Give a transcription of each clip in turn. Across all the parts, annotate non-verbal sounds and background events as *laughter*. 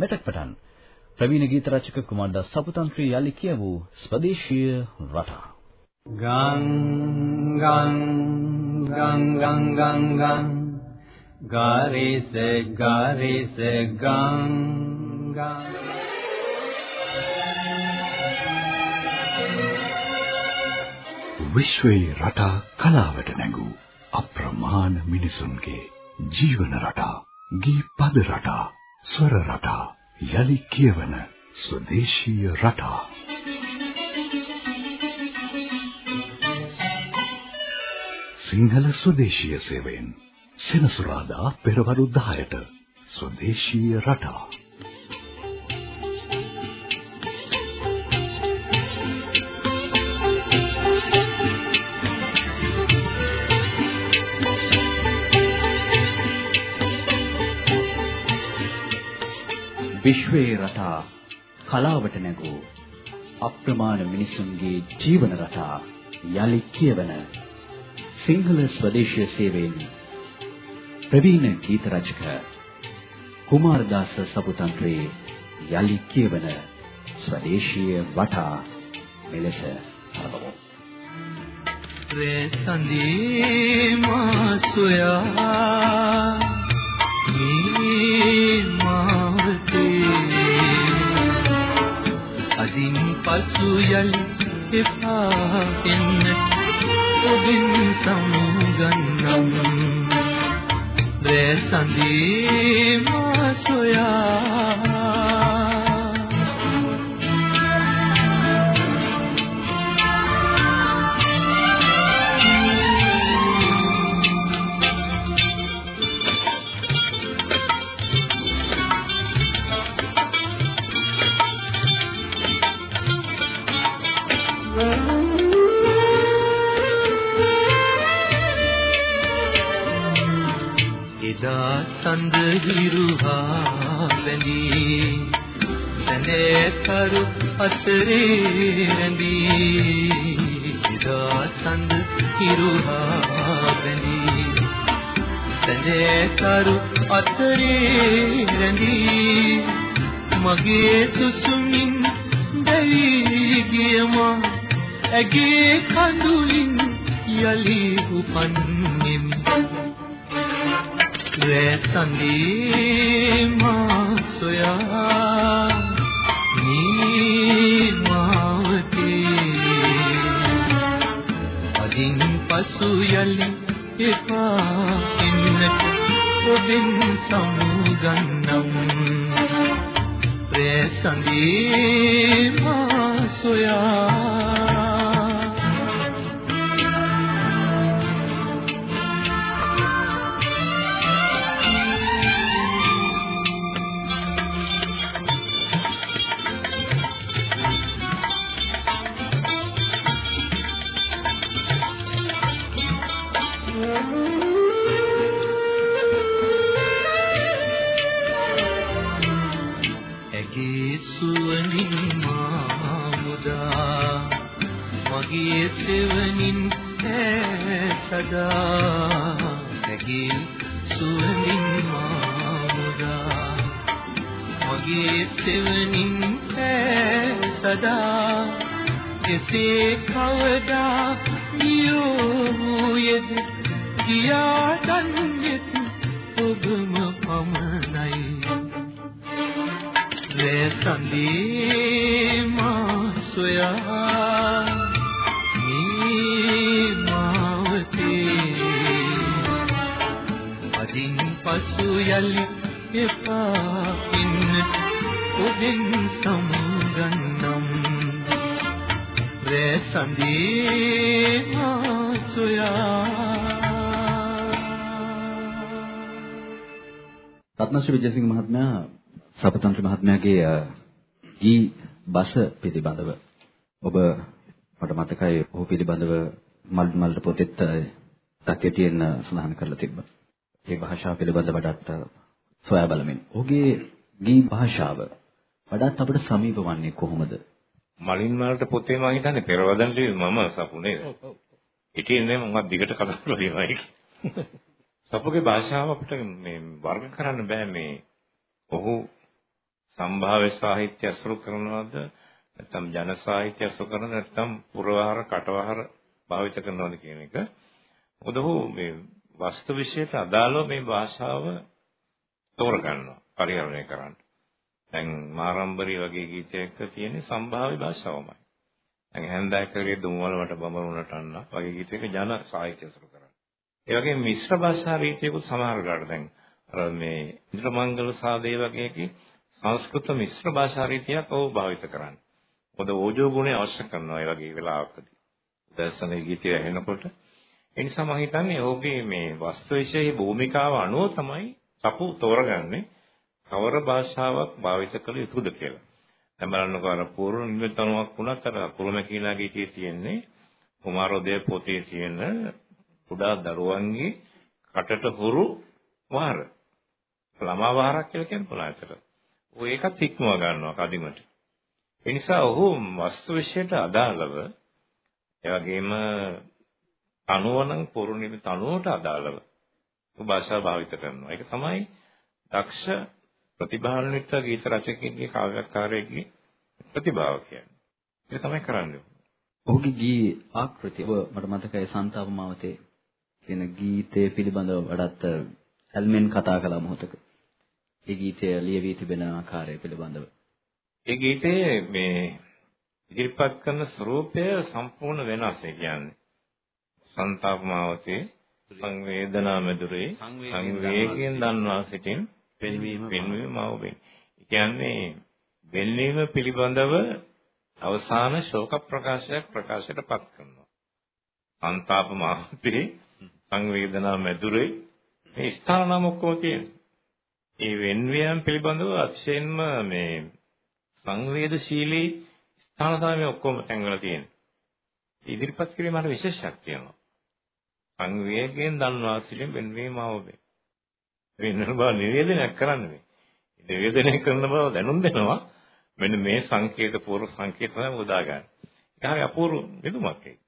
මෙතක් පටන් ප්‍රවීණ ගීත රචක කුමාරදාස් සපුතන්ත්‍රී යලි කියවූ ස්වදේශීය රටා. ගං ගං ගං ගං ගං ගං ගාරිස ගාරිස ගං ගං. විශ්වයේ රටා කලාවට නැඟූ අප්‍රමාණ මිනිසුන්ගේ ජීවන රටා, ගී පද රටා, ස්වර රටා, යලි කියවන ස්වදේශීය රටා. සිංහල ස්වදේශීය සේවයෙන් සෙනසුරාදා පෙරවරු 10ට ස්වදේශීය රටා විශ්වයේ රටා කලාවට නැගූ අප්‍රමාණ මිනිසුන්ගේ ජීවන රටා යලි කියවන සිංහල ස්වදේශීය සේවයෙන් ප්‍රවීණ ගීත රචක කුමාරදාස සපුතන්ත්‍රේ යලි කියවන ස්වදේශීය වටා මෙලෙස ආරම්භ රේ සඳී මා සොයා මේ අදින් පසු යලි එපා එන්න ඔබින් සමුගන්නම්. රෑ සඳේ මා සොයා සඳ හිරුහා බැඳී සැනේ කරු අතරේ රැඳී. ඉදා සඳ හිරුහා බැඳී සැනේ කරු අතරේ රැඳී. මගේ සුසුමින් දැවි ගියමා. ඇගේ කඳුලින් යලි උපන්නෙම් රෑ සඳේ මා සොයා නී මාවතේ අදින් පසු යලි එපා එන්නට ඔබෙන් සමුගන්නම්. රෑ සඳේ මා සොයා රත්නශ්‍රී මහත්මයාගේ ගී බස පිළිබඳව ඔබ මට මතකයි ඔහු පිළිබඳව මල් මල් පොතෙත් තක්කේ සඳහන් කරලා තිබ්බා. ඒ භාෂාව පිළිබඳව වඩාත් සොයා බලමින්. ඔහුගේ ගී භාෂාව වඩාත් අපට සමීප වන්නේ කොහොමද? මලින් මල්ට පොතේ මම හිතන්නේ පෙරවදන් මම සපුනේ. හිටියේ මම දිගට කතා කරලා ඒක. *laughs* සපුගේ භාෂාව අපිට මේ වර්ග කරන්න බෑ මේ ඔහු සම්භාව්‍ය සාහිත්‍ය අසුරු කරනවද නැත්නම් ජන සාහිත්‍ය අසුරු කරනවද නැත්නම් පුරවහර කටවහර භාවිත කරනවද කියන එක. මොකද ඔහු මේ වස්තු විශේෂයට අදාළව මේ භාෂාව තෝරගන්නවා පරිහරණය කරන්න. දැන් මාරම්බරි වගේ ගීතයක තියෙන සම්භාව්‍ය භාෂාවමයි. දැන් හැන්දෑකරේ දුම්වලවට බඹරුණට අන්න වගේ ගීතයක ජන සාහිත්‍ය අසුරු කරන්නේ. ඒ වගේම මිශ්‍ර භාෂා රීතියකුත් සමහර වෙලාවට දැන් අර මේ ඉන්ද්‍රමංගල සාදේ වගේ සංස්කෘත මිශ්‍ර භාෂා රීතියක් ඔව් භාවිත කරන්නේ. මොකද ඕජෝ ගුණය අවශ්‍ය කරනවා ඒ වගේ වෙලාවකදී. දර්ශන ගීතය ඇහෙනකොට ඒ නිසා මම හිතන්නේ ඔහුගේ මේ වස්තු විශේෂී භූමිකාව අනුව තමයි සපු තෝරගන්නේ කවර භාෂාවක් භාවිත කළ යුතුද කියලා. දැන් බලන්නකෝ අර පූර්ව නිමිතනුවක් වුණත් අර කුරුම කීනා ගීතයේ තියෙන්නේ කුමාරෝදය පොතේ තියෙන කුඩා දරුවන්ගේ කටට හුරු වහර. ළමා වහරක් කියලා කියන පොළාතර. ඔය ඒකත් ඉක්මව ගන්නවා කදිමට. ඒ නිසා ඔහු වස්තු විශේෂයට අදාළව ඒ වගේම තනුවනම් පොරු නිමිත තනුවට අදාළව භාෂාව භාවිත කරනවා. ඒක තමයි දක්ෂ ප්‍රතිභාන්විත ගීත රචකයෙක්ගේ කාව්‍යකාරයෙක්ගේ ප්‍රතිභාව කියන්නේ. ඒක තමයි කරන්නේ. ඔහුගේ ගී ආකෘතිය මට මතකයි සන්තාප මාවතේ තියෙන ගීතය පිළිබඳව වඩාත් ඇල්මෙන් කතා කළා මොහොතක. ඒ ගීතය ලියවී තිබෙන ආකාරය පිළිබඳව. ඒ ගීතයේ මේ ඉදිරිපත් කරන ස්වરૂපය සම්පූර්ණ වෙනස් ඒ කියන්නේ. සංతాපමාවතේ සංවේදනා මැදුරේ සංවේගයෙන් දන්වා සිටින් පෙන්වීම පෙන්වීම මාව වෙන්නේ. කියන්නේ වෙන්වීම පිළිබඳව අවසාන ශෝක ප්‍රකාශයක් ප්‍රකාශයට පත් කරනවා. අන්තාප මාපේ සංවේදනා මැදුරේ මේ ස්ථානම ඔක්කොම කියන්නේ. ඒ වෙන්වීම පිළිබඳව අතිශයින්ම මේ සංවේදශීලී ස්ථාන තමයි ඔක්කොම තැන්වල තියෙන්නේ. ඉදිරිපත් කිරීමට විශේෂයක් තියෙනවා. සංවේගයෙන් දන්වා සිටින් වෙන්වීම අවබෝධය. වෙනන බව නිවේදනයක් කරන්නේ. නිවේදනය කරන බව දැනුම් දෙනවා. මෙන්න මේ සංකේත පූර්ව සංකේත තමයි උදා ගන්න. ඒක හරි අපූර්ව බෙදුමක් ඒක.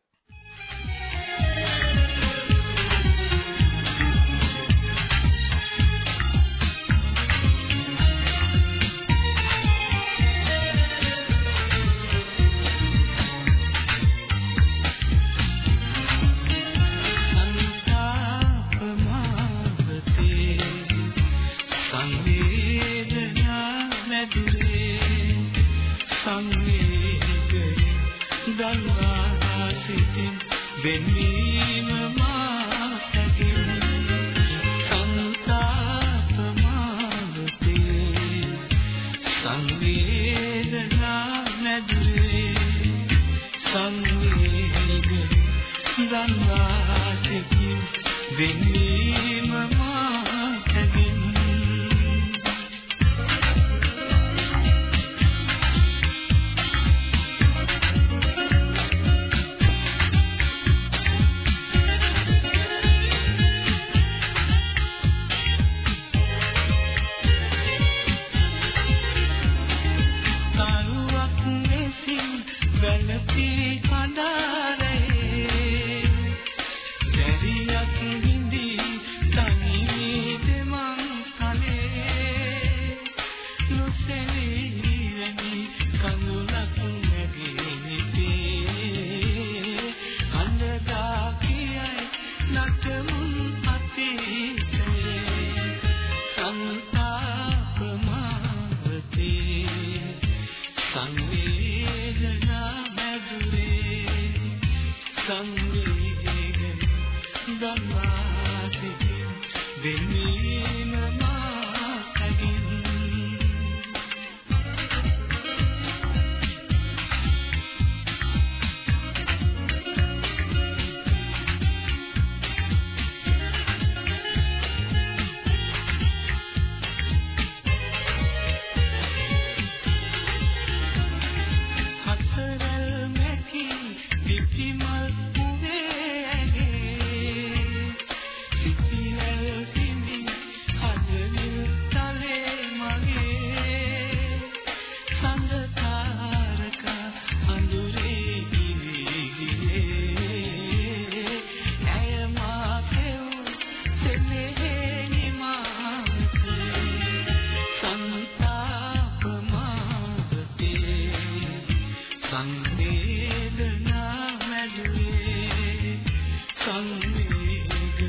සංවේගය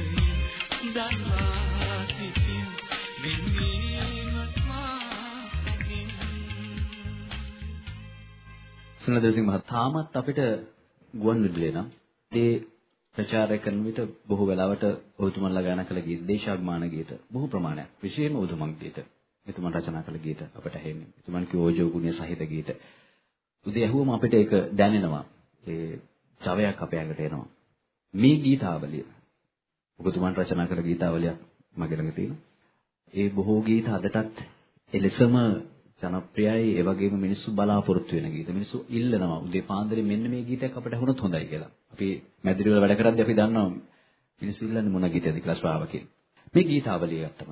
දන්වා සිටින් මෙන්නේමත් මාගෙන් සුනදරසිංහ මහතා තාමත් අපිට ගුවන් විදුලිය නම් ඒ ප්‍රචාරය කරන විට බොහෝ වෙලාවට ඔහුතුමන්ලා ගාන කළ ගීත දේශාභිමාන ගීත බොහෝ ප්‍රමාණයක්. විශේෂයෙන්ම උතුමන් ගීත. එතුමන් රචනා කළ ගීත අපට ඇහෙන්නේ. එතුමන් කී ඕජෝ ගුණය සහිත ගීත උදේ ඇහුවම අපිට ඒක දැනෙනවා. ඒ ජවයක් අපේ ඇඟට එනවා. මේ ගීතාවලිය ඔබතුමන් රචනා කළ ගීතාවලියක් මගේ ළඟ තියෙනවා ඒ බොහෝ ගීත අදටත් එලෙසම ජනප්‍රියයි ඒ වගේම මිනිස්සු බලාපොරොත්තු වෙන ගීත. මිනිස්සු ඉල්ලනවා උදේ පාන්දරේ මෙන්න මේ ගීතයක් අපිට අහුනොත් හොඳයි කියලා. අපි මැදිරි වල වැඩ කරද්දී අපි දන්නවා මිනිස්සු ඉල්ලන්නේ මොන ගීතයද කියලා ශ්‍රාවකයන්. මේ ගීතාවලිය ගත්තම.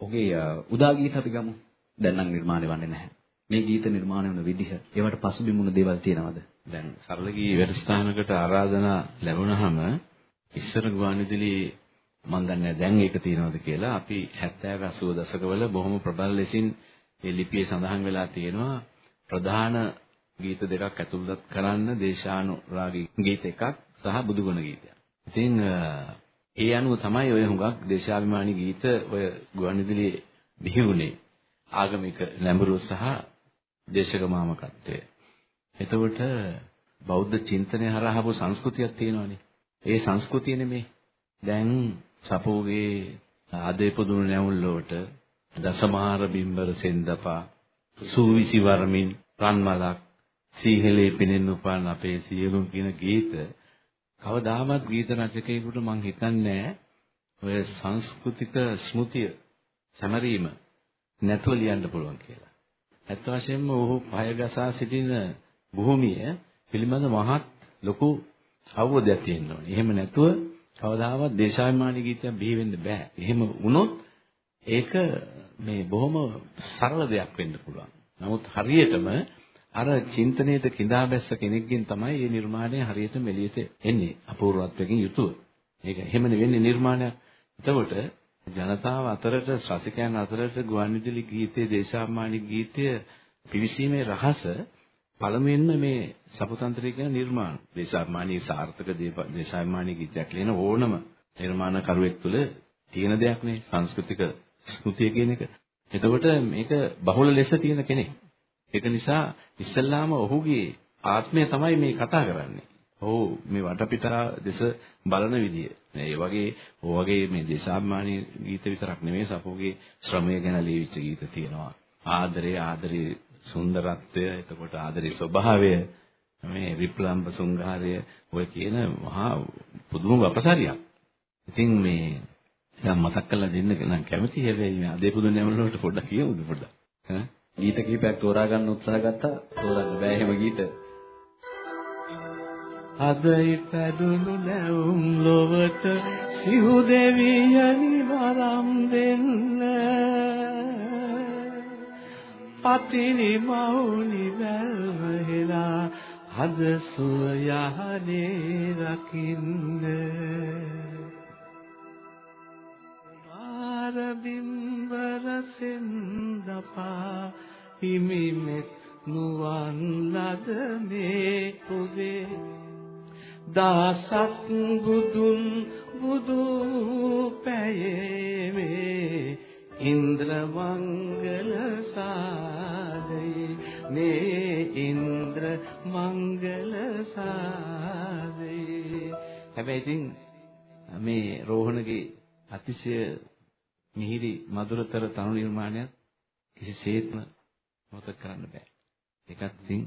ඔහුගේ උදා ගීත අපි ගමු. දැන් නම් නිර්මාණය වන්නේ නැහැ. මේ ගීත නිර්මාණය වුණ විදිහ ඒවට පසුබිමුණු දේවල් තියෙනවද? දැන් සරල ගී වැඩසටහනකට ආරාධනා ලැබුණාම ඉස්සර ගුවන්විදුලි මම දන්නේ දැන් ඒක තියෙනවද කියලා අපි 70 80 දශකවල බොහොම ප්‍රබල ලෙසින් ඒ ලිපියේ සඳහන් වෙලා තියෙනවා ප්‍රධාන ගීත දෙකක් ඇතුළත් කරන්න දේශානුරාගී ගීත එකක් සහ බුදුගුණ ගීතයක්. ඉතින් ඒ අනුව තමයි ඔය හුඟක් දේශාභිමානී ගීත ඔය ගුවන්විදුලියේ බිහි වුණේ. ආගමික නැඹුරු සහ දේශක මාමකත්වය. එතකොට බෞද්ධ චින්තනය හරහා ආපු සංස්කෘතියක් තියෙනවානේ. ඒ සංස්කෘතිය නෙමේ දැන් සපෝගේ ආදේ පුදුණු නැවුල් වලට දසමාර බිම්බර සෙන්දපා සූවිසි වරමින් රන්මලක් සීහෙලේ පිනෙන්න උපන් අපේ සියලුම කියන ගීත කවදාවත් ගීත රචකයෙකුට මං හිතන්නේ ඔය සංස්කෘතික ස්මෘතිය සැමරීම නැතුව ලියන්න පුළුවන් කියලා. ඇත්ත වශයෙන්ම ඔහු පය ගසා සිටින භූමිය පිළිබඳ මහත් ලොකු අවබෝධයක් තියෙන්න ඕනේ. එහෙම නැතුව කවදාවත් දේශාභිමානී ගීතයක් බිහි වෙන්න බෑ. එහෙම වුණොත් ඒක මේ බොහොම සරල දෙයක් වෙන්න පුළුවන්. නමුත් හරියටම අර චින්තනයේද කිඳා බැස්ස කෙනෙක්ගෙන් තමයි මේ නිර්මාණය හරියටම එළියට එන්නේ අපූර්වත්වයෙන් යුතුව. මේක එහෙම නෙවෙන්නේ නිර්මාණයක්. එතකොට ජනතාව අතරට ශ්‍රසිකයන් අතරට ගුවන්විදුලි ගීතයේ දේශාභිමානී ගීතය පිවිසීමේ රහස පළමුවෙන්ම මේ සපුතන්ත්‍රය කියන නිර්මාණ දේශාභිමානී සාර්ථක දේශාභිමානී ගීතයක් ලියන ඕනම නිර්මාණකරුවෙක් තුළ තියෙන දෙයක් නේ සංස්කෘතික ස්මෘතිය කියන එක. එතකොට මේක බහුල ලෙස තියෙන කෙනෙක්. ඒක නිසා ඉස්සල්ලාම ඔහුගේ ආත්මය තමයි මේ කතා කරන්නේ. ඔව් මේ වටපිටා දෙස බලන විදිය. මේ වගේ ඔය වගේ මේ දේශාභිමානී ගීත විතරක් නෙමෙයි සපෝගේ ශ්‍රමය ගැන ලියවිච්ච ගීත තියෙනවා. ආදරේ ආදරේ සුන්දරත්වය එතකොට ආදරේ ස්වභාවය මේ විප්ලම්බ සුංගාරය ඔය කියන මහා පුදුම අපසාරියක්. ඉතින් මේ දැන් මතක් කරලා දෙන්න නම් කැමතියි හැබැයි මේ අදේ පුදුම නැමල වලට පොඩ්ඩක් කියමුද පොඩ්ඩක්? ඈ? ගීත කිහිපයක් තෝරා ගන්න උත්සාහ ගත්තා. තෝරන්න බෑ එහෙම ගීත. අදයි පැදුණු නැවුම් ලොවට සිහු දෙවියනි වරම් දෙන්න. පතිනි මවුනි වැල්වහෙලා හද සුව යහනේ රකින්න බිම්බර සෙන්දපා හිමිමෙත් නුවන් ලද මේ ඔබේ දාසක් බුදුන් බුදු පැයේ ඉන්ද්‍ර මංගල සාදේ මේ ඉන්ද්‍ර මංගල සාදේ හැබැයි ඉතින් මේ රෝහණගේ අතිශය මිහිරි මధుරතර තනු නිර්මාණයක් කිසිසේත්ම මොකද කරන්න බෑ. ඒකත් ඉතින්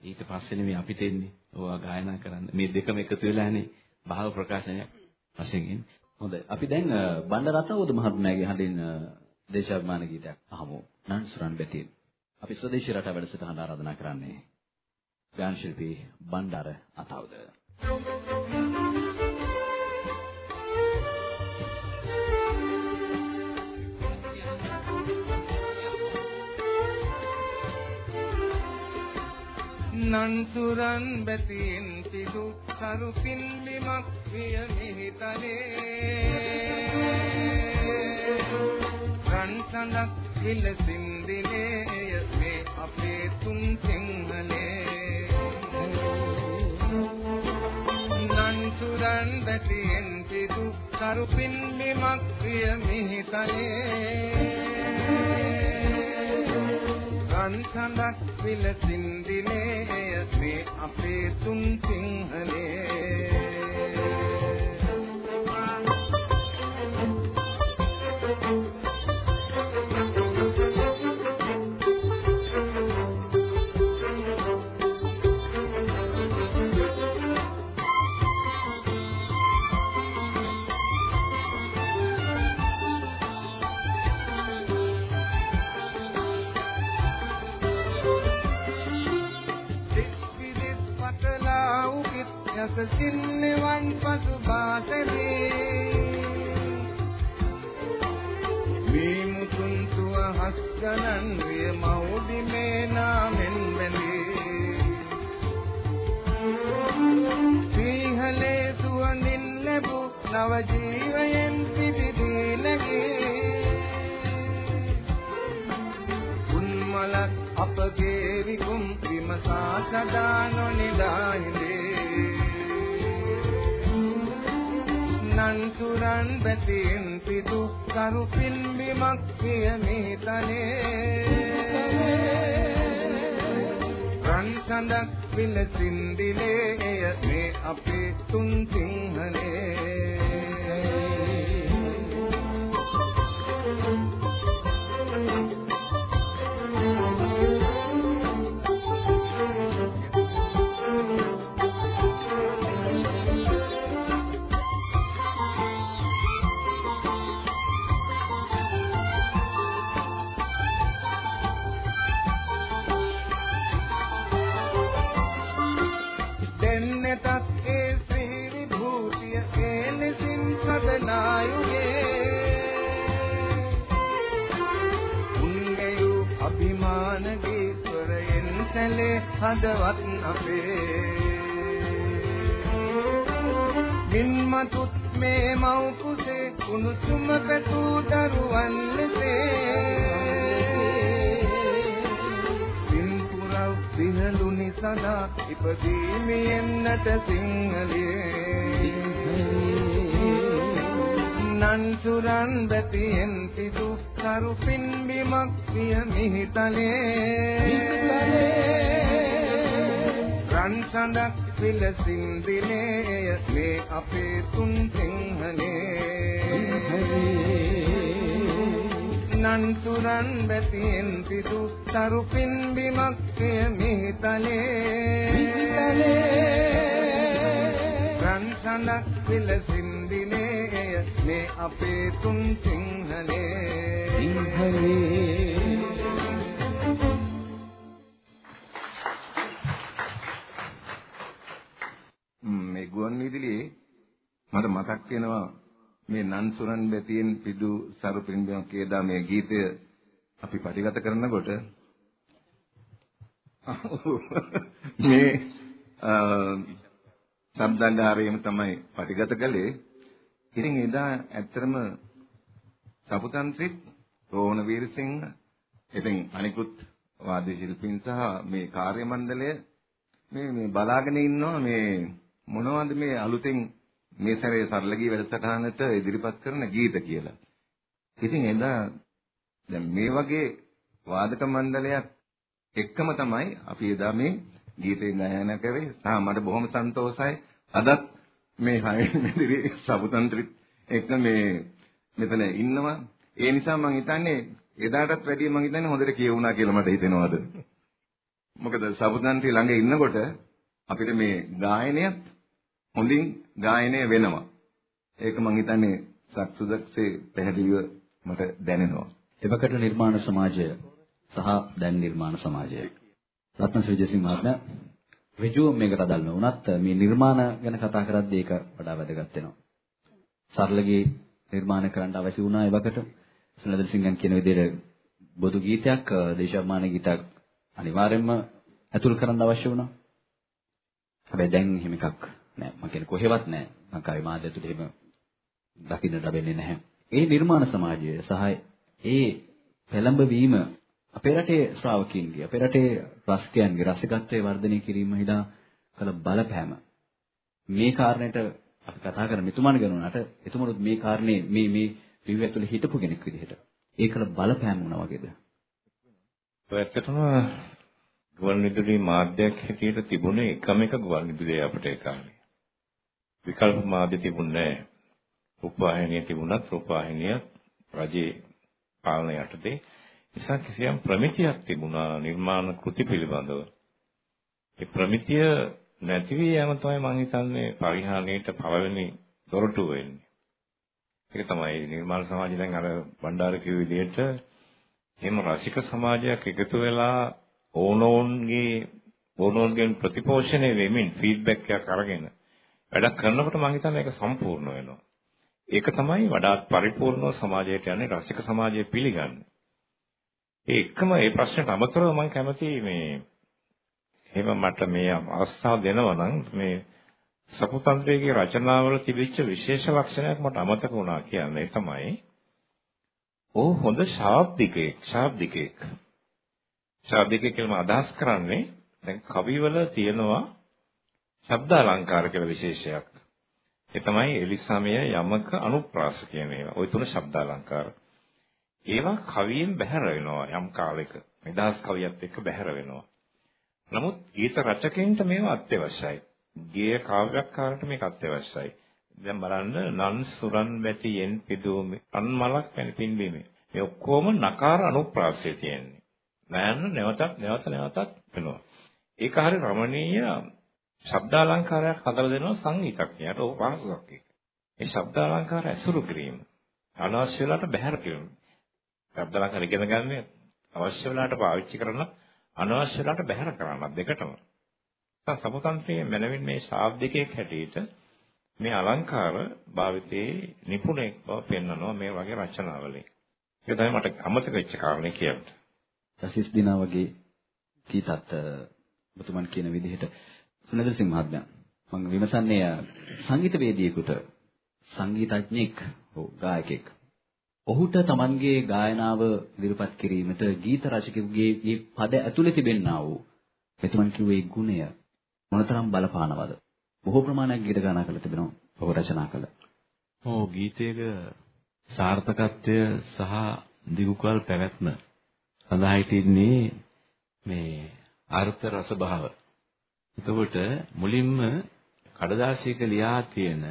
ඊට පස්සේ මේ අපිට එන්නේ. ඕවා ගායනා කරන්න. මේ දෙකම එකතු වෙලානේ භාව ප්‍රකාශනයක් වශයෙන් එන්නේ. හොඳයි. අපි දැන් බණ්ඩ රතනෝද මහත්මයාගේ හඬින් දේශාභිමාන ගීතයක් අහමු. නන්සුරන් බෙතින්. අපි ස්වදේශී රට වැඩසටහන ආරාධනා කරන්නේ. ගායන ශිල්පී බණ්ඩාර අතවද. Thank you. නන්සුරන් බැතින් පිදු සරු පින්බිමක් විය මිහිතලේ රන් සඳක් හිල සින්දිනේය මේ අපේ තුන් සිංහලේ. නන්සුරන් බැතින් පිදු සරු පින්බිමක් විය මිහිතලේ. රන් සඳක් විලසින්දිනේ මේ අපේ තුන් සිංහලේ. සින්නෙවන් පසු බාසදී මේ මුතුන් තුව හස් ගණන් විය මෞඩි මේ නාමෙන් බැඳේ සීහලේ සුවඳින් ලැබූ නව ජීවයෙන් පිබිදී නැගේ. උන්මලක් අපගේ විකුම් විමසා සදා නොනිදා නන්තුරන් බැතින් පිදු කරු පින්බිමක් පියමි තනේ රන් සඳක් විලසින්දිලේ එය මේ අපේ තුන් සිංහලේ. හදවත් අපේ. මින්මතුත් මේ මව් කුසේ කුණුසුම පැතූ දරුවන් ලෙසේ. සින්පුරව් සිහලුනි සදා ඉපදීමියෙන්නට සිංහලේ නන්සුරන් බැතියෙන් පිදු කරු පින්බිමක් විය මිහිතලේ. රන් සඳක් විලසින් දිනේ මේ අපේ තුන් සිංහනේ නන්තුරන් බැතියෙන් පිටු තරුපින් බිමක් මිහිතලේ. රන් සඳක් විලසින් දිනේ මේ අපේ තුන් සිංහනේ සිංහනේ ගුවන් විදුලියේ මට මතක් වෙනවා මේ නන්සුරන් බැතියෙන් පිදු සරු පින්බිම කේදා මේ ගීතය අපි පරිගත කරනකොට මේ ශබ්දාගාරයේම තමයි පරිගත කළේ. ඉතින් එදා ඇත්තටම සපුතන්ත්‍රිත් රෝහණ වීරසිංහ ඉතින් අනිකුත් වාද්‍ය ශිල්පීන් සහ මේ කාර්ය මණ්ඩලය මේ මේ බලාගෙන ඉන්නවා මේ මොනවද මේ අලුතෙන් මේ සැරේ සරලගී වැඩසටහනට ඉදිරිපත් කරන ගීත කියලා. ඉතින් එදා දැන් මේ වගේ වාදක මණ්ඩලයක් එක්කම තමයි අපි එදා මේ ගීතේ ගායනා කරේ. සහ මට බොහොම සන්තෝෂයි. අදත් මේ හයෙන් මෙදිරි සබුතන්ත්‍රිත් එක්ක මේ මෙතන ඉන්නවා. ඒ නිසා මම හිතන්නේ එදාටත් වැඩිය මම හිතන්නේ හොඳට කියවුණා කියලා මට හිතෙනවාද. මොකද සබුතන්ත්‍රි ළඟ ඉන්නකොට අපිට මේ ගායනයත් හොඳින් ගායනය වෙනවා. ඒක මම හිතන්නේ සක්සුදක්සේ පැහැදිලිව මට දැනෙනවා. එවකට නිර්මාණ සමාජය සහ දැන් නිර්මාණ සමාජය. රත්නශ්‍රී ජයසිංහ මහත්මයා ඍජුව මේකට අදාළ නොවුනත් මේ නිර්මාණ ගැන කතා කරද්දී ඒක වඩා වැදගත් වෙනවා. සරලගේ නිර්මාණ කරන්න අවශ්‍ය වුණා එවකට සුනදල් සිංහන් කියන විදිහට බොදු ගීතයක් දේශාභිමාන ගීතයක් අනිවාර්යයෙන්ම ඇතුල් කරන්න අවශ්‍ය වුණා. හැබැයි දැන් එහෙම එකක් නෑ. මම කියන්නේ කොහෙවත් නෑ. ලංකාවේ මාධ්‍ය තුල එහෙම දකින්න ලැබෙන්නේ නැහැ. ඒ නිර්මාණ සමාජය සහ ඒ පෙළඹවීම අපේ රටේ ශ්‍රාවකින්ගේ අපේ රටේ රසිකයන්ගේ රසිකත්වයේ වර්ධනය කිරීම හිලා කළ බලපෑම මේ කාරණයට අපි කතා කරන මෙතුමන් ගණනට එතුමනුත් මේ කාරණේ මේ මේ පිළිවෙත් තුළ හිටපු කෙනෙක් විදිහට ඒ කළ බලපෑම මොනවා වගේද ඔය ඇත්තටම ගුවන් විදුලි මාධ්‍යයක් හැටියට තිබුණේ එකම එක ගුවන් විදුලිය අපිට ඒ කාලේ. විකල්ප මාධ්‍ය තිබුණේ නැහැ. රූපවාහිනිය තිබුණත් රූපවාහිනිය රජයේ පාලනය යටතේ නිසා කිසියම් ප්‍රමිතියක් තිබුණා නිර්මාණ කෘති පිළිබඳව. ඒ ප්‍රමිතිය නැති වී යම තමයි මම හිතන්නේ පරිහානියට පළවෙනි දොරටුව වෙන්නේ. ඒක තමයි නිර්මාණ සමාජය දැන් අර බණ්ඩාර කිව්ව විදිහට එහෙම රසික සමාජයක් එකතු වෙලා ඕනෝන්ගේ ඕනෝන්ගෙන් ප්‍රතිපෝෂණය වෙමින් ෆීඩ්බැක් එකක් අරගෙන වැඩක් කරනකොට මම හිතන්නේ ඒක සම්පූර්ණ වෙනවා. ඒක තමයි වඩාත් පරිපූර්ණව සමාජයට යන්නේ රසික සමාජය පිළිගන්නේ. ඒ එකම ඒ ප්‍රශ්නට අමතරව මම කැමති මේ එහෙම මට මේ අවස්ථාව දෙනවා නම් මේ සපුතන්ත්‍රයේ රචනාවල තිබිච්ච විශේෂ ලක්ෂණයක් මට අමතක වුණා කියන්නේ තමයි ඕ හොඳ ශාබ්දිකෙක් ශාබ්දිකෙක් ශාබ්දිකෙක් කියලා අදහස් කරන්නේ දැන් කවිවල තියෙනවා ශබ්ද අලංකාර කියලා විශේෂයක් ඒ තමයි එලිසමය යමක අනුප්‍රාස කියන ඒවා. ওই තුන ශබ්ද අලංකාර. ඒවා කවියෙන් බැහැර වෙනවා යම් කාලයක. නිදහස් කවියත් එක්ක බැහැර වෙනවා. නමුත් ගීත රචකයන්ට මේවා අත්‍යවශ්‍යයි. ගේය කාව්‍යකාරට මේක අත්‍යවශ්‍යයි. දැන් බලන්න නන් සුරන් වැටියෙන් පිදුමි අන්මලක් පැන පින්බීමේ. මේ ඔක්කොම නකාර අනුප්‍රාසය තියෙන්නේ. නයන්න නැවතත් නැවත නැවතත් වෙනවා. ඒක හරි රමණීය ශබ්දාලංකාරයක් හදලා දෙනවා සංගීතඥයාට ඕක පහසුවක් ඒක. මේ ශබ්දාලංකාර ඇසුරු කිරීම අනවශ්‍ය වෙලාවට බැහැර කිරීම. ශබ්දාලංකාර ඉගෙන ගන්න අවශ්‍ය වෙලාවට පාවිච්චි කරන අනවශ්‍ය වෙලාවට බැහැර කරනවා දෙකටම. සමුතන්ත්‍රයේ මනවින් මේ ශාබ්දිකයක් හැටියට මේ අලංකාර භාවිතයේ නිපුණෙක් බව පෙන්වනවා මේ වගේ රචනාවලින්. ඒක තමයි මට අමතක වෙච්ච කාරණේ කියන්නේ. දසිස් දිනා වගේ කීතත් ඔබතුමන් කියන විදිහට. සුනේන්ද්‍ර සිංහ මහත්මයා මම විමසන්නේ සංගීතවේදියෙකුට සංගීතඥෙක් හෝ ගායකයෙක්. ඔහුට Tamanගේ ගායනාව ඉදිරිපත් කිරීමට ගීත රචකයෙකුගේ මේ පද ඇතුලේ තිබෙන්නා වූ මෙතුමන් කිව්වේ ගුණය මොනතරම් බලපානවද? බොහෝ ප්‍රමාණයක් ගීත ගායනා කළ තිබෙනවා ඔහු රචනා කළ. ඔව් ගීතයක සාර්ථකත්වය සහ දිගුකල් පැවැත්ම සඳහා හිටින්නේ මේ අර්ථ රස භාව එතකොට මුලින්ම කඩදාසියක ලියා තියෙන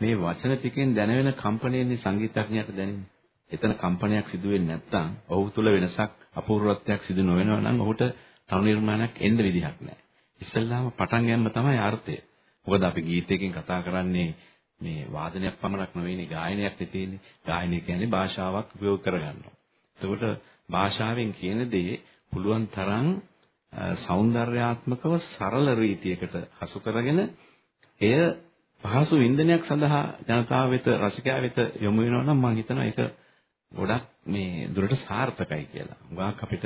මේ වචන ටිකෙන් දැනෙන කම්පණයනේ සංගීතඥයාට දැනෙන්නේ. එතන කම්පනයක් සිදු වෙන්නේ නැත්නම් ඔහු තුල වෙනසක් අපූර්වත්වයක් සිදු නොවෙනවා නම් ඔහුට තව නිර්මාණයක් එන්න විදිහක් නැහැ. ඉස්සල්ලාම පටන් ගැනීම තමයි ආර්ථය. මොකද අපි ගීතයකින් කතා කරන්නේ මේ වාදනයක් පමණක් නෙවෙයිනේ ගායනයක් තියෙන්නේ. ගායනය කියන්නේ භාෂාවක් උපයෝග කරගන්නවා. එතකොට භාෂාවෙන් කියන දේ පුළුවන් තරම් సౌందర్యාත්මකව සරල රීතියකට හසු කරගෙන එය පහසු වින්දනයක් සඳහා ජනතාව වෙත රසිකයා වෙත යොමු වෙනවා නම් මම හිතනවා ඒක ගොඩක් මේ දුරට සාර්ථකයි කියලා. උගාක් අපිට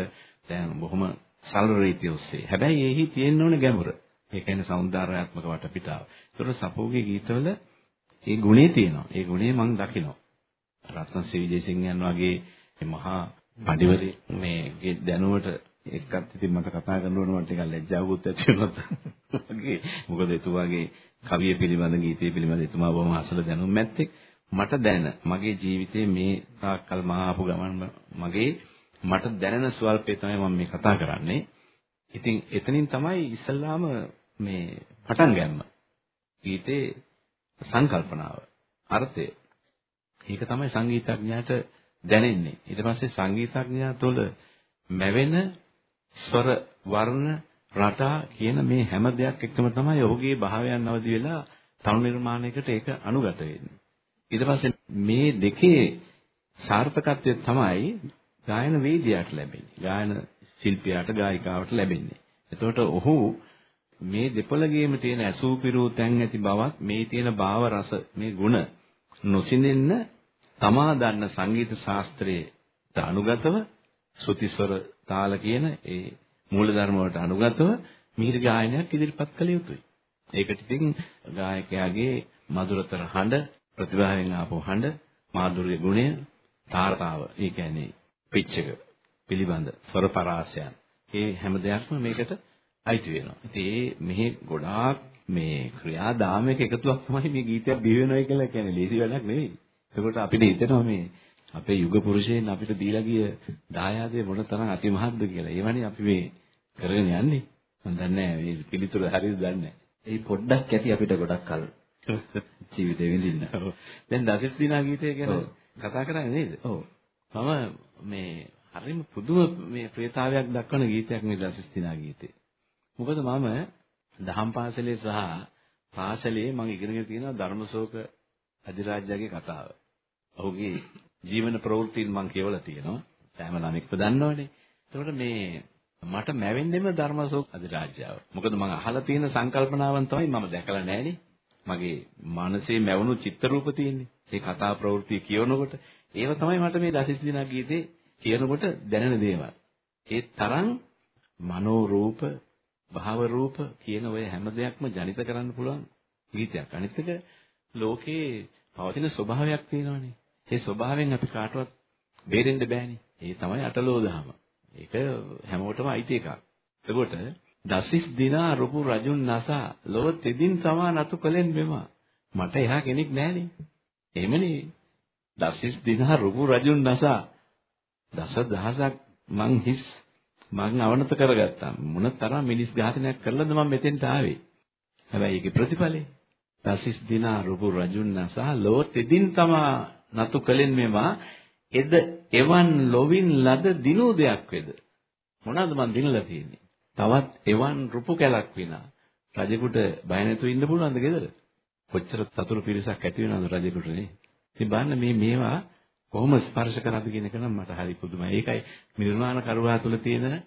දැන් බොහොම සරල රීතිය ඔස්සේ. හැබැයි ඒහි තියෙන්න ඕන ගැඹුර. ඒ කියන්නේ సౌందర్యාත්මක වටපිටාව. ඒතර සපෝගේ ගීතවල ඒ ගුණේ තියෙනවා. ඒ ගුණේ මම දකිනවා. රත්නසිරි ජයසිංහයන් වගේ මහා පඬිවරි මේ දැනුවට එක්කත් ඉතින් මට කතා කරනකොට මට ටිකක් ලැජ්ජාවකුත් ඇති වෙනවා. වගේ මොකද එතුමාගේ කවිය පිළිබඳ ගීතය පිළිබඳ එතුමා බොහොම අසල දැනුම් මැත්තේ මට දැන මගේ ජීවිතයේ මේ තාක්කල් මම ආපු ගමන් මගේ මට දැනෙන ස්වල්පේ තමයි මම මේ කතා කරන්නේ. ඉතින් එතනින් තමයි ඉස්සල්ලාම මේ පටන් ගන්න. ගීතේ සංකල්පනාව අර්ථය. ඒක තමයි සංගීතඥයාට දැනෙන්නේ. ඊට පස්සේ සංගීතඥයා තුළ මැවෙන ස්වර වර්ණ රටා කියන මේ හැම දෙයක් එක්කම තමයි ඔහුගේ භාවයන් අවදි වෙලා තනු නිර්මාණයකට ඒක අනුගත වෙන්නේ. ඊට පස්සේ මේ දෙකේ සාර්ථකත්වය තමයි ගායන වේදිකාවට ලැබෙන්නේ. ගායන ශිල්පියාට ගායිකාවට ලැබෙන්නේ. එතකොට ඔහු මේ දෙපළගේම තියෙන ඇසූ පිරූ තැන් ඇති බවත් මේ තියෙන භාව රස මේ ಗುಣ නොසිනෙන්න තමා දන්න සංගීත ශාස්ත්‍රයට අනුගතව ශ්‍රුතිස්වර තාල කියන ඒ මූලධර්ම වලට අනුගතව මිහිරි ගායනයක් ඉදිරිපත් කළ යුතුයි. ඒකට ඉතින් ගායකයාගේ මధుරතර හඬ, ප්‍රතිභාවෙන් ආපු හඬ, මාධුර්ය ගුණය, තාරතාව, ඒ කියන්නේ පිච් එක පිළිබඳ ස්වර පරාසයන්. මේ හැම දෙයක්ම මේකට අයිති වෙනවා. ඉතින් මේ මෙහි ගොඩාක් මේ ක්‍රියාදාමයක එකතුවක් තමයි මේ ගීතයක් බිහි වෙනවා කියලා කියන්නේ ලේසි වැඩක් නෙවෙයි. ඒකට අපිට හිතෙනවා මේ අපේ යුග පුරුෂයන් අපිට දීලා ගිය දායාදේ මොන තරම් අතිමහත්ද කියලා. ඒවනේ අපි මේ කරගෙන යන්නේ. මම දන්නේ නැහැ මේ පිළිතුර හරියද දන්නේ නැහැ. ඒ පොඩ්ඩක් ඇති අපිට ගොඩක් කල් ජීවිතේ විඳින්න. දැන් දසස් දිනා ගීතය ගැන කතා කරන්නේ නේද? ඔව්. මම මේ හරිම පුදුම මේ ප්‍රේතාවයක් දක්වන ගීතයක් මේ දසස් දිනා ගීතේ. මොකද මම දහම් පාසලේ සහ පාසලේ මම ඉගෙනගෙන තියෙනවා ධර්මශෝක අධිරාජ්‍යගේ කතාව. ඔහුගේ ජීවන ප්‍රවෘත්තීන් මම කියවලා තියෙනවා. සෑම ළමෙක්ම දන්නවනේ. එතකොට මේ මට මැවෙන්නෙම ධර්මශෝක අධිරාජ්‍යව. මොකද මම අහලා තියෙන සංකල්පනාවන් තමයි මම දැකලා නැහෙනේ. මගේ මනසේ මැවුණු චිත්‍ර රූප තියෙන්නේ. ඒ කතා ප්‍රවෘත්ති කියවනකොට ඒව තමයි මට මේ දසිත දිනා ගීතේ කියනකොට දැනෙන දේවල්. ඒ තරම් මනෝ රූප, භාව රූප කියන ඔය හැම දෙයක්ම ජනිත කරන්න පුළුවන් ගීතයක්. අනිත් එක ලෝකේ පවතින ස්වභාවයක් තියෙනවානේ. ඒ ස්වභාවයෙන් අපි කාටවත් බේරෙන්න බෑනේ. ඒ තමයි අටලෝ දහම. ඒක හැමෝටම අයිති එකක්. එතකොට දසිස් දිනා රුපු රජුන් නසා ලොව තෙදින් තමා නතු කලෙන් මෙම මට එහා කෙනෙක් නැහනේ. එහෙමනේ. දසිස් දිනා රුපු රජුන් නසා දස දහසක් මං හිස් මං අවනත කරගත්තා. මොන තරම් මිනිස් ඝාතනයක් කළාද මම මෙතෙන්ට ආවේ. හැබැයි ඒකේ ප්‍රතිඵලේ දසිස් දිනා රුපු රජුන් නසා ලොව තෙදින් තමා නතු කලෙන් මෙමා එද එවන් ලොවින් ලද දිනෝදයක් වේද? මොනවාද මන් දිනලා තියෙන්නේ? තවත් එවන් රුපු කැලක් විනා. රජෙකුට බය නැතුව ඉන්න පුළුවන්ද ගෙදර? කොච්චර සතුරු පිරිසක් ඇති වෙනවද රජෙකුට නේ? ඉතින් බලන්න මේ මේවා කොහොම ස්පර්ශ කරාද කියන එක නම් මට හරි පුදුමයි. ඒකයි නිර්මාණ කරුවා තුළ තියෙන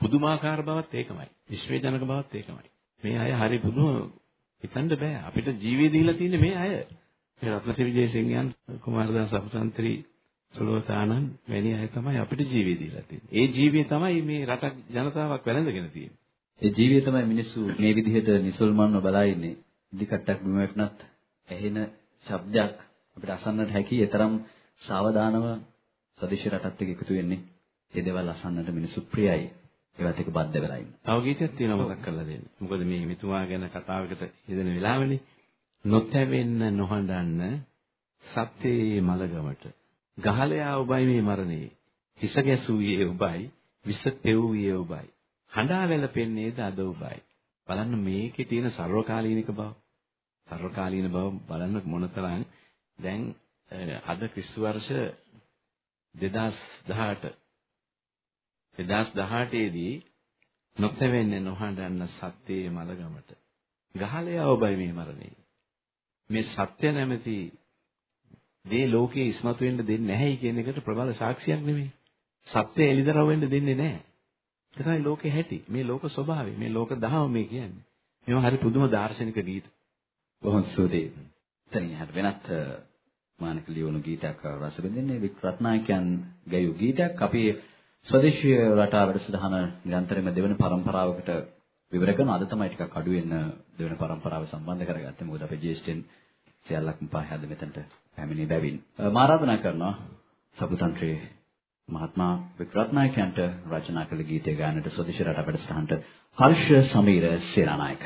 පුදුමාකාර බවත් ඒකමයි. විශ්වේජනක බවත් ඒකමයි. මේ අය හරි පුදුම හිතන්න බෑ. අපිට ජීවිතය දීලා තියෙන්නේ මේ අය. මේ රත්නසිරි ජයසිංහයන් කුමාරදාස අපතන්ත්‍රි සුලෝතානන් වැනි අය තමයි අපිට ජීවිතය දීලා තියෙන්නේ. ඒ ජීවිතය තමයි මේ රටක් ජනතාවක් වැළඳගෙන තියෙන්නේ. ඒ ජීවිතය තමයි මිනිස්සු මේ විදිහට නිසල්මන්ව බලා ඉන්නේ. ඉදිකට්ටක් බිම වැටුණත් ඇහෙන ශබ්දයක් අපිට අසන්නට හැකි. ඒතරම් සාවධානව සදිශ රටත් එක්ක එකතු වෙන්නේ. ඒ දේවල් අසන්නට මිනිස්සු ප්‍රියයි. ඒවත් එක බද්ධ වෙලා ඉන්න. තව ගීතයක් තියෙනවා මතක් කරලා දෙන්න. මොකද මේ මෙතුමා ගැන කතාවකට යෙදෙන වෙලාවනේ. නොතැවෙන්න නොහඬන්න සත්‍යයේ මලගමට ගහලයා ඔබයි මේ මරණේ. හිස ගැසූයේ ඔබයි. විස පෙව්වේ ඔබයි. හඬා වැළපෙන්නේද අද ඔබයි. බලන්න මේකේ තියෙන ਸਰවකාලීනික බව. ਸਰවකාලීන බව බලන්න මොනතරම්. දැන් අද ක්‍රිස්තු වර්ෂ 2018 2018 දී නොතැවෙන්නේ නොහඬන්න සත්‍යයේ මලගමට ගහලයා ඔබයි මේ මරණේ. මේ සත්‍ය නැමැති දේ ලෝකේ ඉස්මතු වෙන්න දෙන්නේ නැහැයි කියන එකට ප්‍රබල සාක්ෂියක් නෙමෙයි. සත්‍ය එළිදරව් වෙන්න දෙන්නේ නැහැ. ඒ තමයි ලෝකේ හැටි. මේ ලෝක ස්වභාවය, මේ ලෝක දහම මේ කියන්නේ. මේවා හරි පුදුම දාර්ශනික ගීත. බොහොම ස්තුතියි. එතනින් හරි වෙනත් මානක ලියුණු ගීතයක් රස බෙදෙන්නේ වික්‍රත්නායකයන් ගැයූ ගීතයක්. අපි ස්වදේශීය රටා වැඩසටහන නිරන්තරයෙන්ම දෙවන පරම්පරාවකට විවර කරන අද තමයි ටිකක් අඩු වෙන දෙවන પરම්පරාව සම්බන්ධ කරගත්තේ. මොකද අපේ ජ්‍යෙෂ්ඨෙන් සියල්ලක්ම පහේ අද මෙතනට පැමිණි බැවින්. මා ආරාධනා කරනවා සබුතන්ත්‍රේ මහත්මා වික්‍රත්නායකයන්ට රචනා කළ ගීතය ගායනට ස්වදේශ රට වැඩසටහනට හර්ෂ සමීර සේනානායක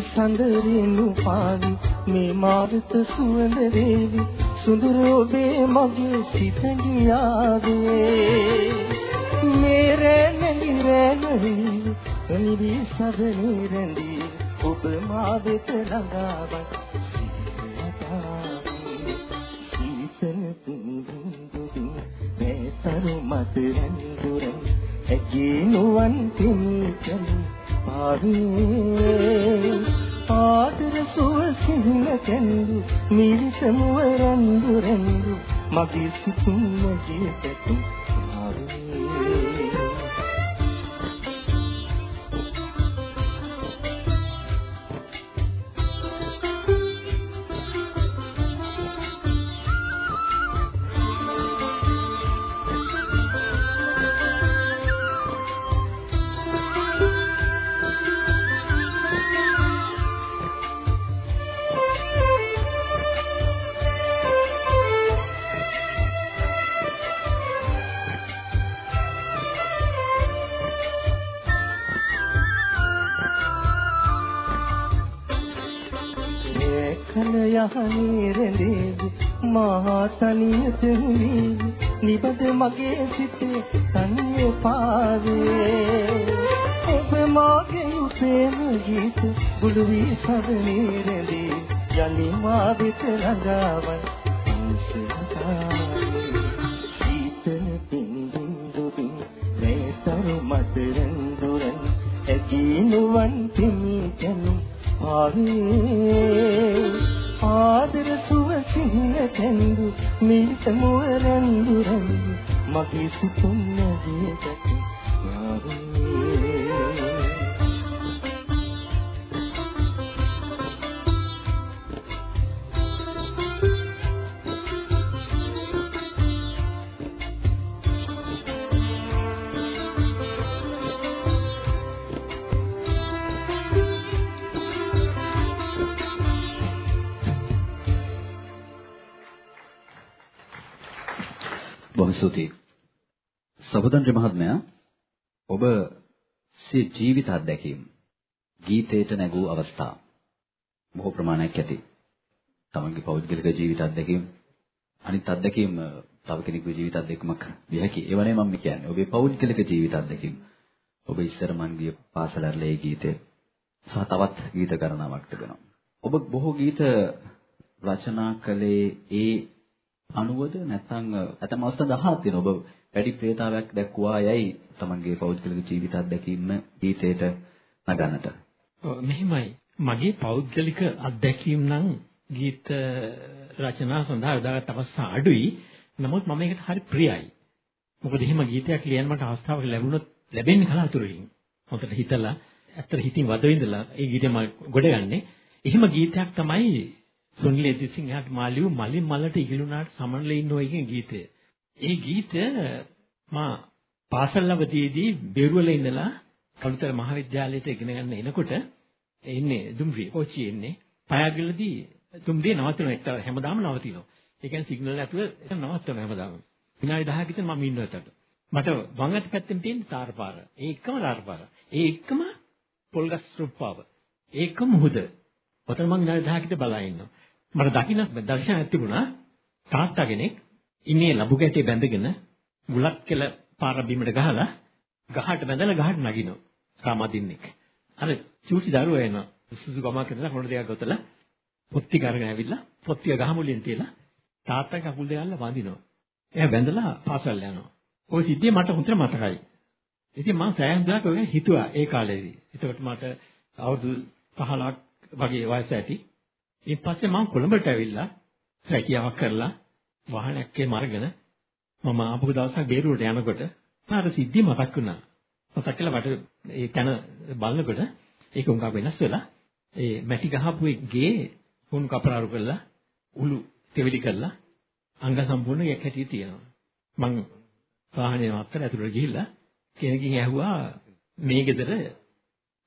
සඳරිනු පාවි. මේ මාර්ත සුවඳ වේවි. සුඳුරු ඔබේ මගේ සිත ගියාවේ මේරේ නැගිරේ නිවි සදනේ රැඳී. ඔබ මා වෙත ළඟාවත් සීතල තුඳුඳුන් මේ තරු මත රැඳුරන්. ඇගේ නුවන් තිමිකල් පාවේ ආදර සුව සිහින කැඳු මිරිස මුව රැඳු රැඳු මගේ සිතුම් මගේ පැතුම්. මහා තනියට වී නිබද මගේ සිතේ තනිය පාවේ. ඔබ මාගේ උසේම ගීත බුළු වී සදනේ රැඳේ. යලි මා වෙත ළඟාවන් සීතල පින්දුන් දුබින් මේ තරු මතරන් දුරන් ඇගී නුවන් පිමි කනු ආවේ මගේ සිතුම් නැදේකට ගීතයට නැගූ අවස්ථා බොහෝ ප්‍රමාණයක් ඇති. තමන්ගේ පෞද්ගලික ජීවිත අත්දැකීම් අනිත් අත්දැකීම් තව කෙනෙකුගේ ජීවිත අත්දැකීමක් විය හැකි. ඒව නේ මම කියන්නේ. ඔබේ පෞද්ගලික ජීවිත අත්දැකීම්. ඔබ ඉස්සර මන් ගිය පාසල ඇරලා ඒ ගීතය සහ තවත් ගීත ගණනාවක් තිබෙනවා. ඔබ බොහෝ ගීත රචනා කළේ ඒ අනුවද නැත්නම් ඇතම අවස්ථා 10ක් තියෙනවා. ඔබ වැඩි ප්‍රේතාවයක් දැක්ුවා යයි තමන්ගේ පෞද්ගලික ජීවිත අත්දැකීම ගීතයට නගන්නට. මෙහිමයි. මගේ පෞද්ගලික අත්දැකීම් නම් ගීත රචනා සඳහා යොදාගත් අවස්ථා අඩුයි. නමුත් මම ඒකට හරි ප්‍රියයි. මොකද එහෙම ගීතයක් ලියන්න මට අවස්ථාවක් ලැබුණොත් ලැබෙන්නේ කලාතුරකින්. හොඳට හිතලා ඇත්තට හිතින් වද විඳලා ඒ ගීතය මම ගොඩ ගන්නේ. එහෙම ගීතයක් තමයි සුනිල් එදිසිංහ එහාට මාළිව මලින් මලට ඉගිලුණාට සමනලේ ඉන්න ඔය කියන ගීතය. ඒ ගීතය මා පාසල් අවදීදී බෙරුවල ඉඳලා කළුතර මහාවිද්‍යාලයට ඉගෙන ගන්න එනකොට එන්නේ දුම්රිය කොච්චි එන්නේ පයගලදී දුම්රිය නවතින එක හැමදාම නවතිනවා. ඒ කියන්නේ සිග්නල් ඇතුළ නවත්වන හැමදාම. විනාඩි 10ක විතර මම ඉන්නවා එතකොට. මට වම් අත පැත්තෙන් තියෙන තාරපාර. ඒ එකම තාරපාර. ඒ එකම පොල්ගස් රුප්පාව. ඒකම මුහුද. ඔතන මම විනාඩි 10ක විතර බලා ඉන්නවා. මට දකින්න දර්ශනයක් තිබුණා තාත්තා කෙනෙක් ඉන්නේ ලබු ගැටේ බැඳගෙන මුලක් කෙල පාර බිමට ගහලා ගහට බැඳලා ගහට නගිනවා සාමදින්නෙක් අර චූටි දරුවා එනවා සුසු ගමක් කරලා හොඬ දෙයක් ගොතලා පොත්ති කරගෙන ඇවිල්ලා පොත්තිය ගහ මුලින් තියලා තාත්තා කකුල් දෙක අල්ල වඳිනවා. එයා බැඳලා පාසල් යනවා. ওই සිද්ධිය මට හොඳට මතකයි. ඉතින් මම සෑහෙන දවසක් ඔය හිතුවා ඒ කාලේදී. එතකොට මට අවුරුදු 15ක් වගේ වයස ඇති. ඊට පස්සේ මම කොළඹට ඇවිල්ලා රැකියාවක් කරලා වාහනයක් මරගෙන මම ආපු දවසක් බේරුවට යනකොට අර සිද්ධිය මතක් වුණා. මතක් කළා වට ඒ තන බලනකොට ඒක උංගා වෙනස් වෙලා ඒ මැටි ගහපු ගේ හුණු කපරාරු කරලා උළු තෙවිලි කරලා අංග සම්පූර්ණ යක් හැටි තියෙනවා. මං වාහනේ නතර ඇතුළට ගිහිල්ලා කෙනකින් ඇහුවා මේ ගෙදර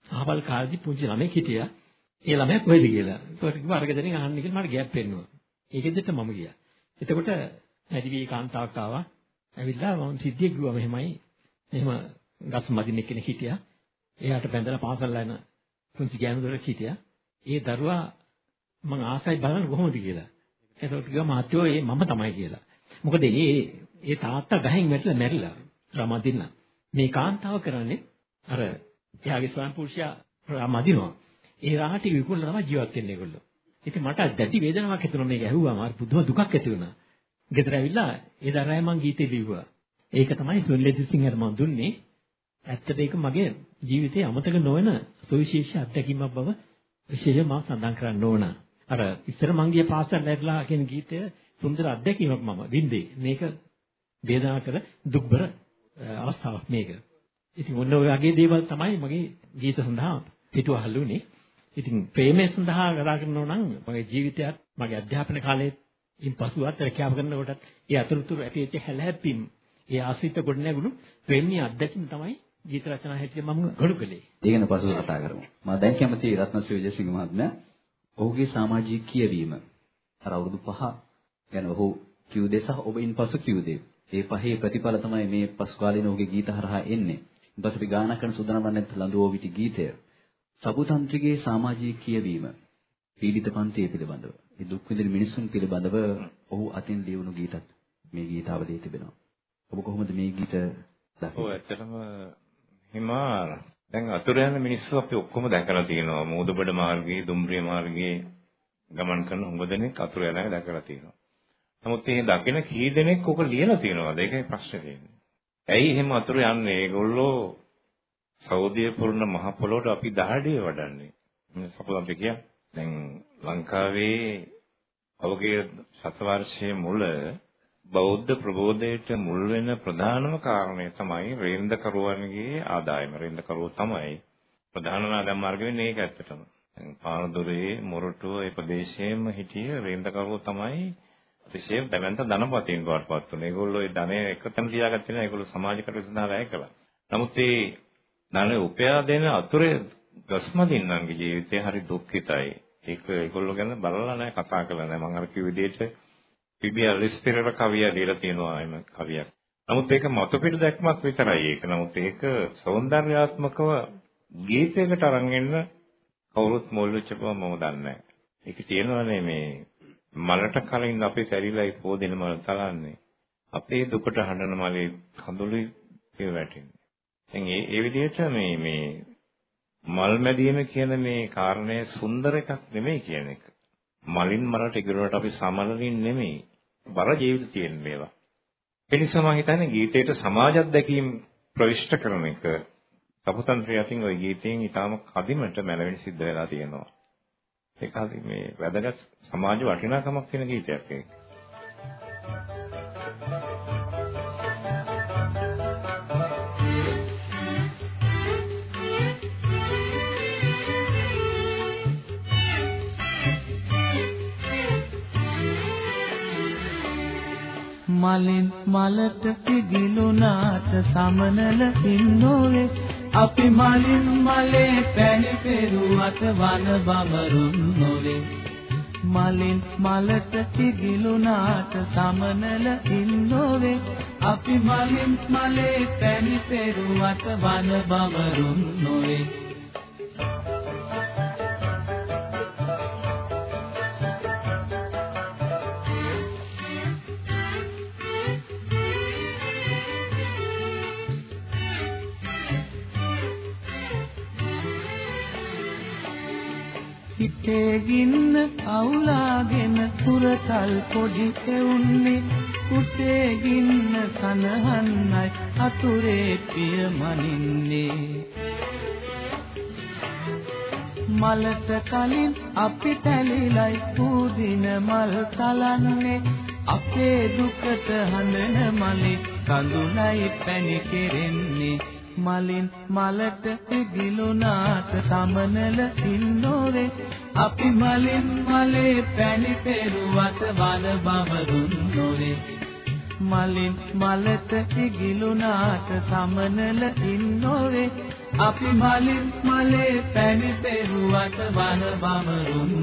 අහවල් කාලේදී පුංචි ළමෙක් හිටියා ඒ ළමයා කොහෙද කියලා. ඒකට කිව්වා අර ගෙදරින් අහන්න කියලා මට ගෑප් පෙන්නුවා. ඒකෙදිට මම ගියා. එතකොට නැදිවි කාන්තාවක් ආවා. ඇවිල්ලා මම සිද්ධිය කිව්වා මෙහෙමයි. මෙහෙම ගස් මදින්න කෙනෙක් හිටියා. එයාට බැඳලා පාසල් යන පුංචි ගෑනු දොරක් හිටියා. ඒ දරුවා මං ආසයි බලන්න කොහොමද කියලා. ඒකට කිව්වා මාත්‍යෝ ඒ මම තමයි කියලා. මොකද ඒ ඒ තාත්තා ගහෙන් වැටිලා මැරිලා රමදින්න. මේ කාන්තාව කරන්නේ අර එයාගේ ස්වාම පුරුෂයා රමදිනවා. ඒ රාහටි විකුණලා තමයි ජීවත් වෙන්නේ ඒගොල්ලෝ. ඉතින් මට දැඩි වේදනාවක් හිතුණා මේක ඇහුවාම අර පුදුම දුකක් ඇති වුණා. ගෙදර ඇවිල්ලා ඒ දරාය මං ගීතේ ලිව්වා. ඒක තමයි සුනිල් සිංහට මම දුන්නේ. ඇත්තට ඒක මගේ ජීවිතයේ අමතක නොවන සුවිශේෂ අත්දැකීමක් බව විශේෂයෙන් මම සඳහන් කරන්න ඕන. අර ඉස්සර මං ගිය පාසල් ලැබලා කියන ගීතය සුන්දර අත්දැකීමක් මම වින්දේ. මේක වේදනාකර දුක්බර අවස්ථාවක් මේක. ඉතින් ඔන්න ඔය වගේ දේවල් තමයි මගේ ගීත සඳහා පිටුවහල්ුනේ. ඉතින් ප්‍රේමය සඳහා කතා කරනවා නම් මගේ ජීවිතයත් මගේ අධ්‍යාපන කාලයේ ඉන් පසුවත් රැකියාව කරනකොටත් ඒ අතුරුතුරු ඇතිවෙච්ච හැලහැප්පීම් ඒ ආශ්‍රිත ගොඩනැගුණු ප්‍රේමීය අත්දැකීම් තමයි ගීත රචනා හැටියට මම ගොනු කළේ. ඒ ගැන පසුව කතා කරමු. මම දැන් කැමති රත්නශ්‍රී විජේසිංහ මහත්මයා ඔහුගේ සමාජීය කියවීම අර අවුරුදු 5 ගැන ඔහු කිව් දේ සහ ඔබ ඉන්පසු කිව් දේ. ඒ පහේ ප්‍රතිඵල තමයි මේ පසු කාලේන ඔහුගේ ගීත හරහා එන්නේ. ඊපස්සේ අපි ගායනා කරන සූදානම් වන්නේ ලඳුවෝ විටි ගීතය. සබුතන්ත්‍රිගේ සමාජීය කියවීම පීඩිත පන්තිය පිළිබඳව. මේ දුක් විඳින මිනිසුන් පිළිබඳව ඔහු අතින් ලියවුණු ගීතත් මේ ගීතාවලියේ තිබෙනවා. ඔබ කොහොමද මේ ගීත දකින්නේ? ඔව් ඇත්තටම හිමාර දැන් අතුරු යන මිනිස්සු අපි ඔක්කොම දැකලා තියෙනවා. මූදබඩ මාර්ගයේ, දුම්රිය මාර්ගයේ ගමන් කරන හුඟ දෙනෙක් අතුරු යන අය දැකලා තියෙනවා. නමුත් මේ දකින කී දෙනෙක් ඔක ලියලා තියෙනවද? ඒකයි ප්‍රශ්නේ තියෙන්නේ. ඇයි එහෙම අතුරු යන්නේ? ඒගොල්ලෝ සෞදිය පුරන මහ පොළොවට අපි දහඩිය වඩන්නේ. සපුලම් කියන්නේ දැන් ලංකාවේ අවගේ ශතවර්ෂයේ මුල බෞද්ධ ප්‍රබෝධයට මුල් වෙන ප්‍රධානම කාරණය තමයි රේන්දකරුවන්ගේ ආදායම. රේන්දකරුවෝ තමයි ප්‍රධාන ආදායම් මාර්ග වෙන්නේ ඒක ඇත්තටම. දැන් පානදුරේ මොරටුව ඒ ප්‍රදේශයේම හිටිය රේන්දකරුවෝ තමයි අතිශය දැවැන්ත ධනපතීන් බවට පත් වුණා. ඒගොල්ලෝ ඒ ධනය එකතැන තියාගත්තේ නැහැ. ඒගොල්ලෝ සමාජ කටයුතු සඳහා වැය කළා. නමුත් ඒ ධනය උපයා දෙන අතුරේ ගස්මදින්නන්ගේ ජීවිතය හරි දුක්ඛිතයි. ඒක ඒගොල්ලෝ ගැන බලලා නැහැ කතා කරලා නැහැ. මම අර කිව් විදිහට බීබී ඇලිස් පෙරේර කවියා දීලා තියෙනවා එම කවියක්. නමුත් ඒක මතුපිට දැක්මක් විතරයි ඒක. නමුත් ඒක సౌందర్యාත්මකව ගීතයකට අරන් එන්න කවුරුත් මුල් වෙච්ච බව මම දන්නේ නැහැ. ඒක තියෙනවානේ මේ මලට කලින් අපි සැරිලා ඉපෝදෙන මල තලන්නේ. අපේ දුකට හඬන මලේ කඳුළු ඒ වැටෙන්නේ. දැන් ඒ ඒ විදිහට මේ මේ මල් මැදීම කියන මේ කාරණය සුන්දර එකක් නෙමෙයි කියන එක. මලින් මලට ඉගිරුණට අපි සමනලින් නෙමෙයි. බර ජීවිත තියෙන මේවා. ඒ නිසා මම හිතන්නේ ගීතයට සමාජ අත්දැකීම් ප්‍රවිෂ්ඨ කරන එක සපුතන්ත්‍රය අතින් ওই ගීතයෙන් ඊටාම කදිමට මැනවින් සිද්ධ වෙලා තියෙනවා. ඒක හරි මේ වැදගත් සමාජ වටිනාකමක් තියෙන ගීතයක් ඒක. මලින් මලට පිගිලුනාට සමනල ඉන්නෝවේ අපි මලින් මලේ පැණි පෙරුවට වන බඹරුන් නොවේ. මලින් මලට පිගිලුනාට සමනල ඉන්නෝවේ අපි මලින් මලේ පැණි පෙරුවට වන බඹරුන් නොවේ. හිතේ ගින්න අවුලාගෙන පුරතල් පොඩි එවුන්නේ කුසේ ගින්න සනහන්නයි අතුරේ පිය මනින්නේ මලට කලින් අපි තැලිලයි පූදින මල් තලන්නේ. අපේ දුකට හඬන මලේ කඳුලයි පැණි කෙරෙන්නේ. මලින් මලට පිගිලුනාට සමනල ඉන්නෝවේ අපි මලින් මලේ පැණි පෙරුවට වන බවරුන් නොවේ මලින් මලට පිගිලුනාට සමනල ඉන්නෝවේ අපි මලින් මලේ පැණි පෙරුවට වන බවරුන්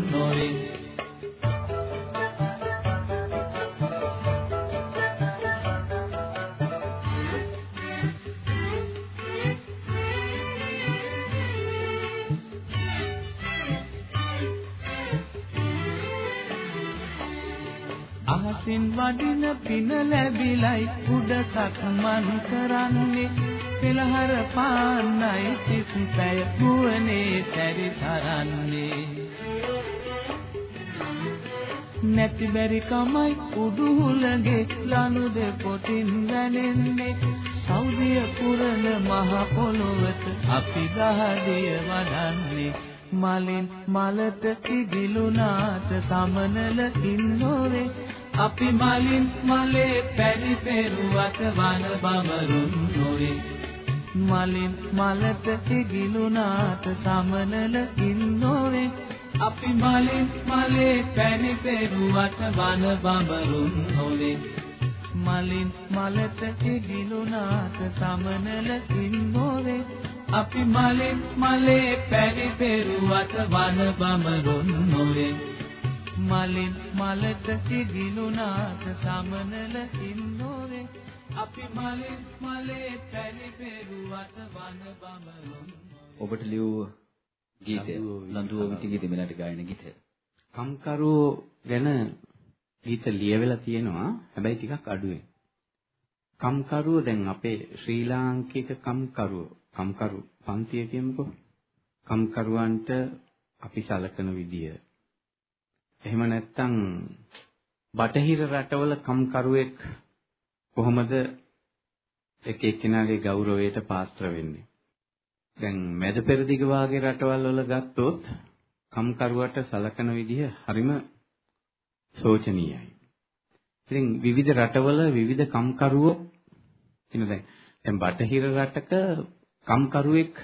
අහසින් වදින පින ලැබිලයි උඩ සක්මන් කරන්නේ. පෙළහර පාන්නයි තිස් පැය ගුවනේ සැරිසරන්නේ නැති බැරි කමයි උඩුහුලගේ ලනු දෙපොටින් වැනෙන්නේ. සෞදිය පුරන මහ පොළොවට අපි ගහදිය වඩන්නේ. මලින් මලට ඉගිලුනාට සමනල ඉන්නෝවේ අපි මලින් මලේ පැණි පෙරුවට වන බඹරුන් නොවේ. මලින් මලට ඉගිලුනාට සමනල ඉන්නෝවේ අපි මලින් මලේ පැණි පෙරුවට වන බඹරුන් නොවේ. මලින් මලට ඉගිලුනාට සමනල ඉන්නෝවේ අපි මලෙන් මලේ පැණි පෙරුවට වන බඹරුන් නොවේ. මලින් මලට ඉදිනුනාට සමනල ඉන්නෝවේ අපි මලින් මලේ පැණි පෙරුවට වන බඹරුන් ඔබට ලියූ ගීතය. ලන්දුව විටිගේ දෙමළට ගායන ගීතය. කම්කරුවෝ ගැන ගීත ලියවිලා තියෙනවා. හැබැයි ටිකක් අඩුවෙන්. කම්කරුවෝ දැන් අපේ ශ්‍රී ලාංකික කම්කරුවෝ. කම්කරු පන්තිය කියමුකෝ. කම්කරුවන්ට අපි සලකන විදිය. එහෙම නැත්නම් බටහිර රටවල කම්කරුවෙක් කොහොමද එක එක්කෙනාගේ ගෞරවයට පාත්‍ර වෙන්නේ? දැන් මැද පෙරදිග වාගේ රටවල් වල ගත්තොත් කම්කරුවට සලකන විදිහ හරිම සෝචනීයයි. ඉතින් විවිධ රටවල විවිධ කම්කරුවෝ ඉන්න දැන් දැන් බටහිර රටක කම්කරුවෙක්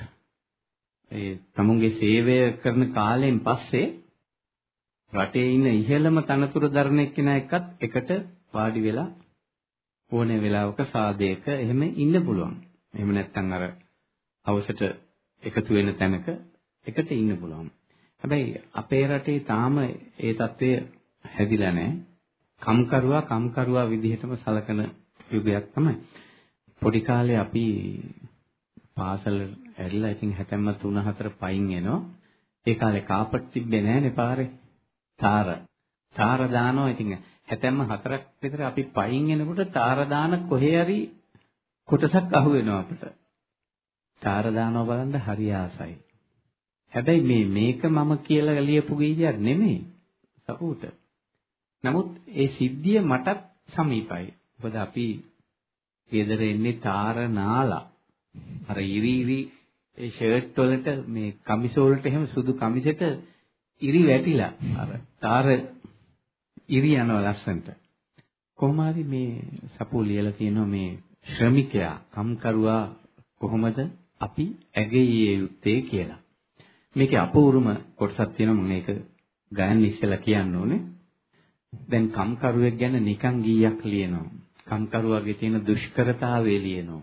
ඒ තමුන්ගේ සේවය කරන කාලෙන් පස්සේ රටේ ඉන්න ඉහළම තනතුරු දරන එක්කෙනා එක්කත් එකට වාඩි වෙලා ඕනේ වෙලාවක සාදයක එහෙම ඉන්න පුළුවන්. එහෙම නැත්නම් අර හවසට එකතු වෙන තැනක එකට ඉන්න පුළුවන්. හැබැයි අපේ රටේ තාම ඒ தත්ත්වය හැදිලා නැහැ. කම්කරුවා කම්කරුවා විදිහටම සලකන යුගයක් තමයි. පොඩි කාලේ අපි පාසල ඇරිලා ඉතින් හැතැම්ම 3 4 පයින් එනවා. ඒ කාලේ කාපට් තිබ්බේ නැහනේ පාරේ. තාර. තාර දානවා ඉතින් හැතැම්ම 4ක් විතර අපි පයින් එනකොට තාර දාන කොහේ හරි කොටසක් අහු වෙනවා අපිට. තාර දානවා බලන්න හරි ආසයි. හැබැයි මේ මේක මම කියලා ලියපු ගීයක් නෙමෙයි. සපුට. නමුත් ඒ සිද්ධිය මටත් සමීපයි. මොකද අපි ගෙදර එන්නේ තාර නාලා අර ඉරි ඉරි ඒ ෂර්ට් වලට මේ කමිස වලට එහෙම සුදු කමිසෙට ඉරි වැටිලා. අර තාර ඉරි යනවා ලස්සනට. කොහොම හරි මේ සපෝ ලියලා තියෙනවා මේ ශ්‍රමිකයා කම්කරුවා කොහොමද අපි ඇගෙයියේ යුත්තේ කියලා. මේකේ අපූර්වම කොටසක් තියෙනවා මම මේක ගයන්න ඉස්සෙල්ලා කියන්න ඕනේ. දැන් කම්කරුවෙක් ගැන නිකන් ගීයක් ලියනවා. කම්කරුවාගේ තියෙන දුෂ්කරතාවය ලියනවා.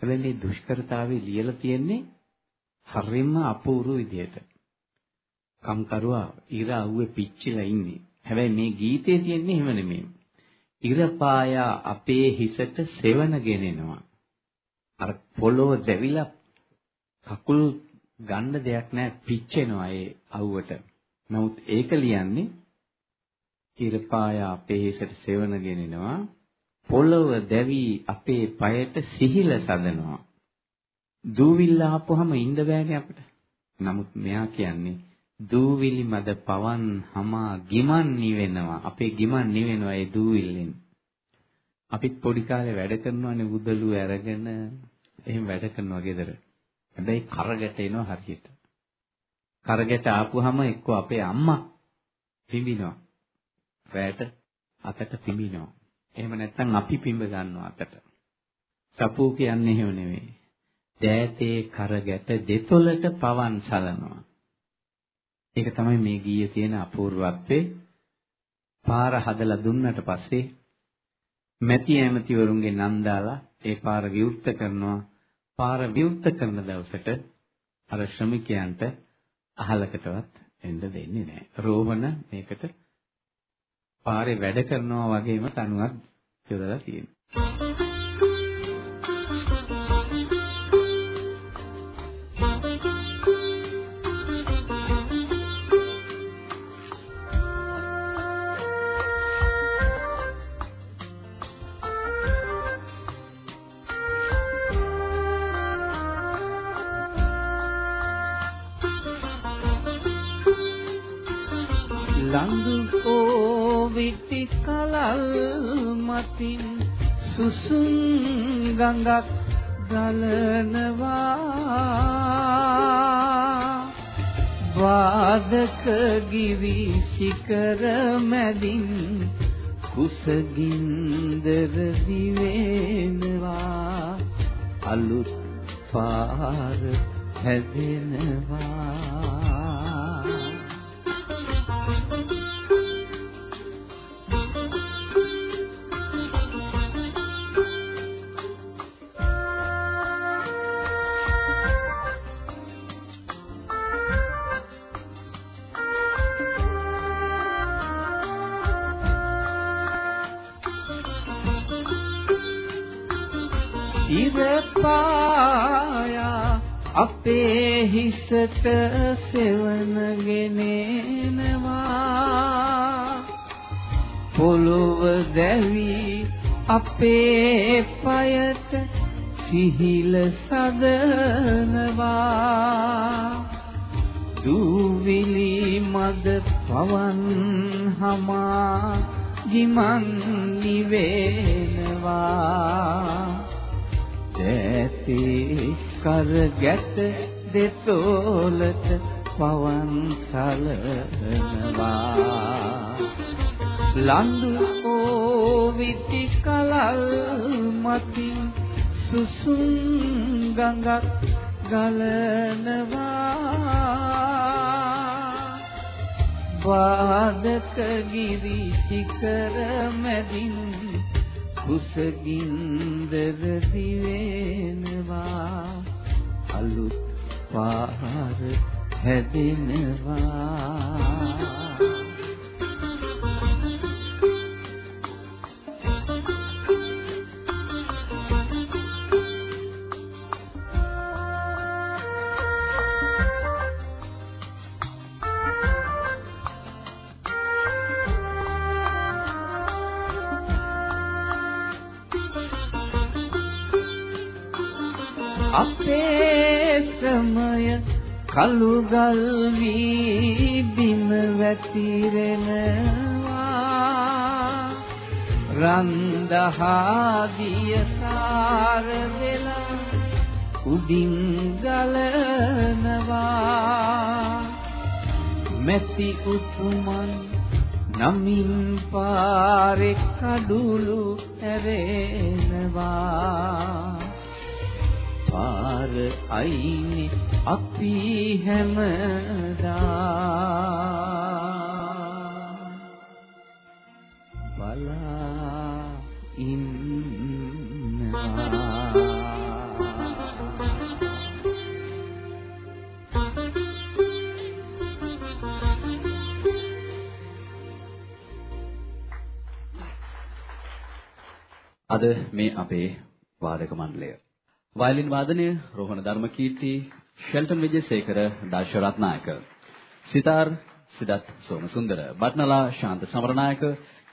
හැබැයි මේ දුෂ්කරතාවේ ලියලා තියෙන්නේ හරිම අපූර්ව විදියට. කම්කරුවා ඉර අවුවේ පිච්චිලා ඉන්නේ. හැබැයි මේ ගීතේ තියෙන්නේ එහෙම නෙමෙයි. ඉරපායා අපේ හිසට සෙවන ගෙනෙනවා. අර පොළොව දැවිලා කකුල් ගන්න දෙයක් නැහැ පිච්චෙනවා ඒ අවුවට. නමුත් ඒක ලියන්නේ ඉරපායා අපේ හිසට සෙවන ගෙනෙනවා. පොළව දැවි අපේ পায়ට සිහිල සදනවා. දූවිල්ල ආපුවම ඉන්න බෑනේ අපිට. නමුත් මෙයා කියන්නේ දූවිලි මද පවන් හමා ගිමන් නිවෙනවා. අපේ ගිමන් නිවෙනවා ඒ දූවිල්ලෙන්. අපිත් පොඩි කාලේ වැඩ කරනවානේ උදළු අරගෙන එහෙම වැඩ කරනවා ගෙදර. හැබැයි කරගැට එනවා හරියට. කරගැට ආපුවම එක්ක අපේ අම්මා පිඹිනවා. රැට අතට පිඹිනවා. එහෙම නැත්නම් අපි පිඹ ගන්නවා අතට. සපූ කියන්නේ එහෙම නෙවෙයි. දෑතේ කරගැට දෙතොලට පවන් සලනවා. ඒක තමයි මේ ගීයේ තියෙන අපූර්වත්වේ. පාර හදලා දුන්නට පස්සේ මැති ඇමතිවරුන්ගේ නම් දාලා ඒ පාර විවෘත කරනවා. පාර විවෘත කරන දවසට අර ශ්‍රමිකයන්ට අහලකටවත් එන්න දෙන්නේ නැහැ. රෝහණ මේකට පාරේ වැඩ කරනවා වගේම තනුවක් යොදලා තියෙනවා. මතින් සුසුම් ගඟක් ගලනවා. වාදක ගිවි ಶಿಖර මැදින් කුසගින්දර දිවෙනවා. අලුත් පාර හැදෙනවා. අපේ හිසට සෙවන ගෙනෙනවා පොළොව දැවි අපේ පයට සිහිල සදනවා. දූවිලි මද පවන් හමා ගිමන් නිවෙනවා. ඇති කර ගැට දෙතෝලට පවන් සලනවා ලන්දු ඕවිති කලල් මතින් සුසුම් ගඟක් ගලනවා. වාදක ගිරි ಶಿಖර මැදින් කුසගින්දර දිවෙනවා. අලුත් පාර හැදෙනවා අපේ ශ්‍රමය කළු ගල් වී බිම වැතිරෙනවා. රන්දහාදිය සාර වෙලා උඩින් ගලනවා. මෙති උතුමන් නමින් පාරේ කඩුළු ඇරෙනවා. පාර අයිනේ අපි හැමදා. බලා ඉන්නවා. අද මේ අපේ වාදක මණ්ඩලය. වයලින් වාදනය රෝහණ ධර්මකීර්ති ෂෙල්ටන් විජේසේකර දාශ රත්නායක සිතාර් සිදත් සෝමසුන්දර බට්නලා ශාන්ත සමරනායක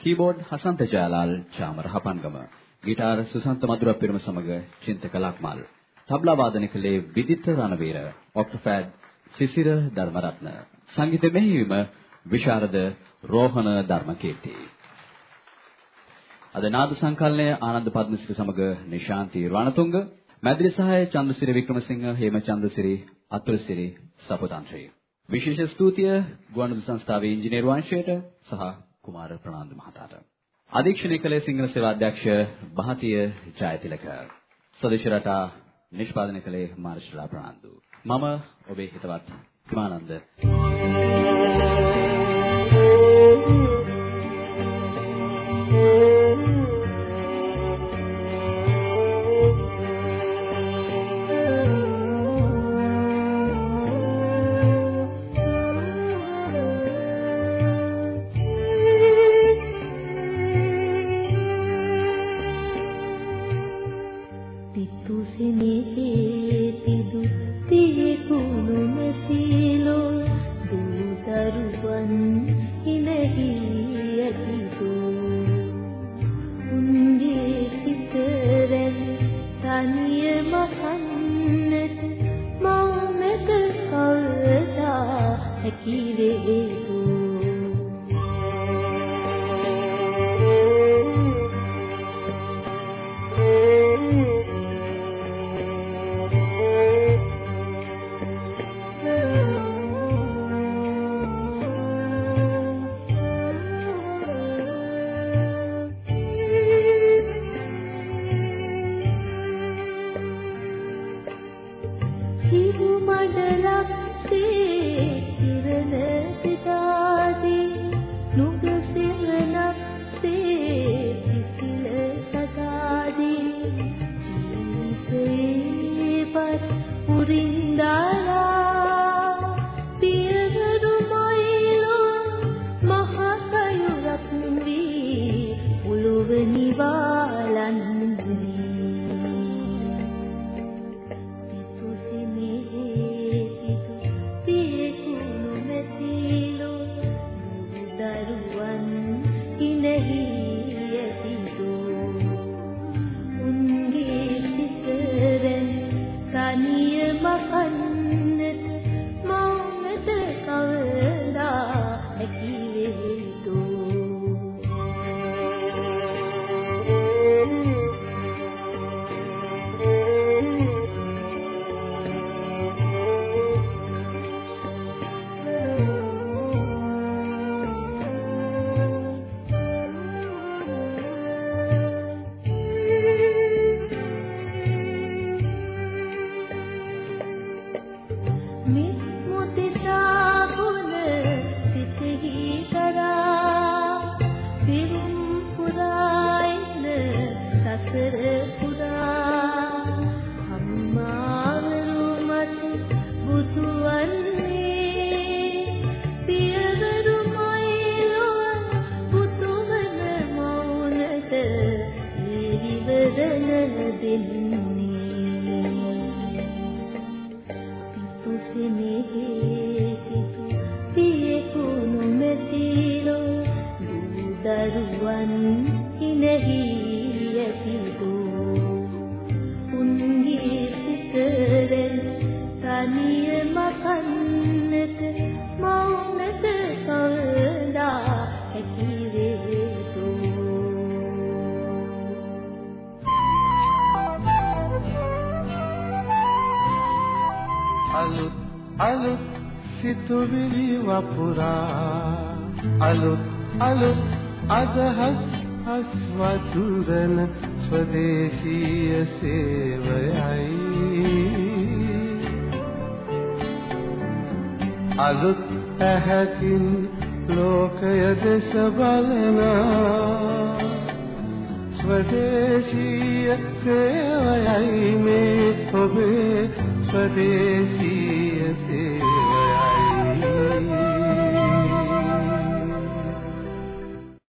කීබෝඩ් හසන්ත ජයලාල් චාමර හපන්ගම. ගිටාර් සුසන්ත මధుර පිරම සමග චින්තක ලක්මල්. තබ්ලා වාදනය කළේ විදිත් රණවීර ඔක්ටෝපැඩ් සිසිර ධර්මරත්න. සංගීත මෙහෙයුම විශාරද රෝහණ ධර්මකීර්ති අද නාද සංකල්පය ආනන්ද පද්මසිරි සමග නිශාන්ති රණතුංග මැදිරි සහාය චන්ද්‍රසිරි වික්‍රමසිංහ හේමචන්ද්‍රසිරි අතුරුසිරි සපුතන්ත්‍රී විශේෂ ස්තුතිය ගුවන්විදුලි සංස්ථාවේ ඉංජිනේරු අංශයට සහ කුමාර ප්‍රනාන්දු මහතාට. අධීක්ෂණය කළේ සිංහල සේවා අධ්‍යක්ෂ මහතිය ජයතිලක සදේශ රටා නිෂ්පාදනය කළේ මාර්ෂලා ප්‍රනාන්දු. මම ඔබේ හිතවත් හිමානන්ද. පිදු පිහිකුණු සිතුවිලි වපුරා. අලුත් අලුත් අදහස් හස් වතුරන ස්වදේශීය සේවයයි. අලුත් ඇහැකින් ලෝකය දෙස බලනා ස්වදේශීය සේවයයි මේ ඔබේ ස්වදේශීය සේවය